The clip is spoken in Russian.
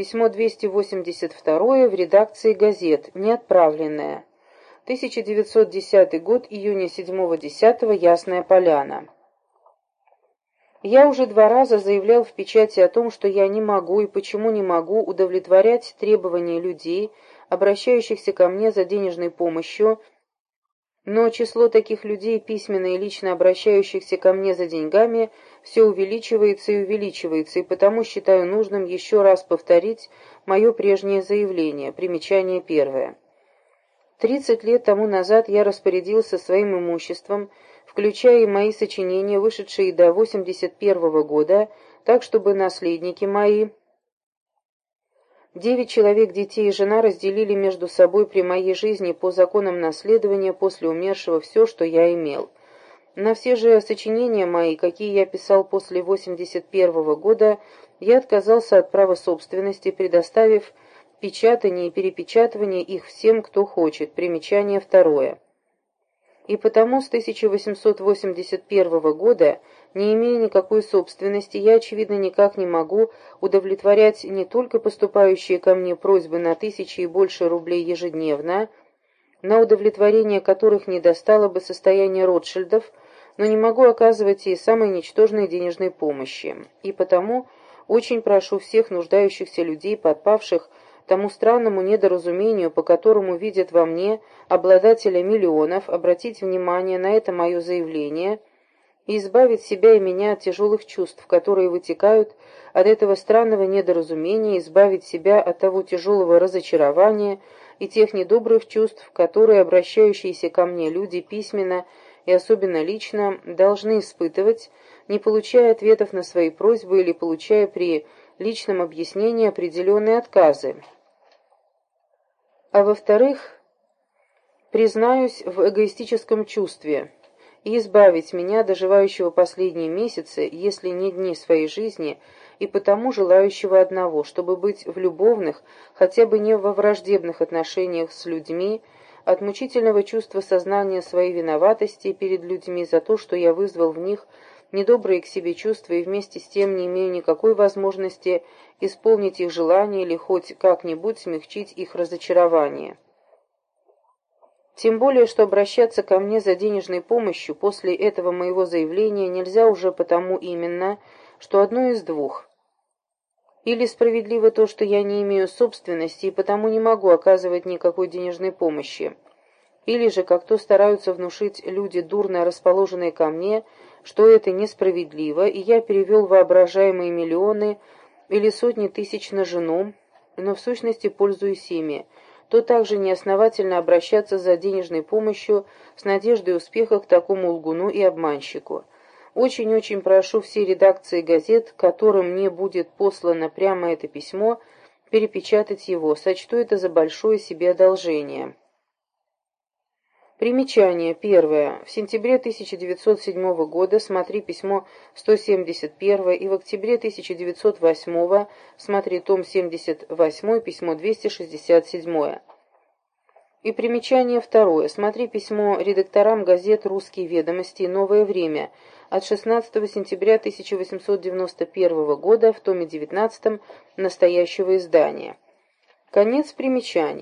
Письмо 282 в редакции газет, неотправленное. 1910 год, июня 7-10, Ясная Поляна. Я уже два раза заявлял в печати о том, что я не могу и почему не могу удовлетворять требования людей, обращающихся ко мне за денежной помощью, но число таких людей, письменно и лично обращающихся ко мне за деньгами, все увеличивается и увеличивается, и потому считаю нужным еще раз повторить мое прежнее заявление. Примечание первое. Тридцать лет тому назад я распорядился своим имуществом, включая и мои сочинения, вышедшие до 81 года, так чтобы наследники мои Девять человек детей и жена разделили между собой при моей жизни по законам наследования после умершего все, что я имел. На все же сочинения мои, какие я писал после 81 -го года, я отказался от права собственности, предоставив печатание и перепечатывание их всем, кто хочет. Примечание второе и потому с 1881 года, не имея никакой собственности, я, очевидно, никак не могу удовлетворять не только поступающие ко мне просьбы на тысячи и больше рублей ежедневно, на удовлетворение которых не достало бы состояние Ротшильдов, но не могу оказывать и самой ничтожной денежной помощи. И потому очень прошу всех нуждающихся людей, подпавших тому странному недоразумению, по которому видят во мне обладателя миллионов, обратить внимание на это мое заявление и избавить себя и меня от тяжелых чувств, которые вытекают от этого странного недоразумения, избавить себя от того тяжелого разочарования и тех недобрых чувств, которые обращающиеся ко мне люди письменно и особенно лично должны испытывать, не получая ответов на свои просьбы или получая при личном объяснении определенные отказы а во-вторых, признаюсь в эгоистическом чувстве и избавить меня, доживающего последние месяцы, если не дни своей жизни, и потому желающего одного, чтобы быть в любовных, хотя бы не во враждебных отношениях с людьми, от мучительного чувства сознания своей виноватости перед людьми за то, что я вызвал в них недобрые к себе чувства и вместе с тем не имею никакой возможности исполнить их желания или хоть как-нибудь смягчить их разочарование. Тем более, что обращаться ко мне за денежной помощью после этого моего заявления нельзя уже потому именно, что одно из двух. Или справедливо то, что я не имею собственности и потому не могу оказывать никакой денежной помощи. Или же, как то стараются внушить люди, дурно расположенные ко мне, что это несправедливо, и я перевел воображаемые миллионы или сотни тысяч на жену, но в сущности пользуюсь ими, то также неосновательно обращаться за денежной помощью с надеждой успеха к такому лгуну и обманщику. Очень-очень прошу все редакции газет, которым мне будет послано прямо это письмо, перепечатать его, сочту это за большое себе одолжение. Примечание. Первое. В сентябре 1907 года смотри письмо 171 и в октябре 1908 смотри том 78, письмо 267. И примечание второе. Смотри письмо редакторам газет «Русские ведомости» и «Новое время» от 16 сентября 1891 года в томе 19 настоящего издания. Конец примечаний.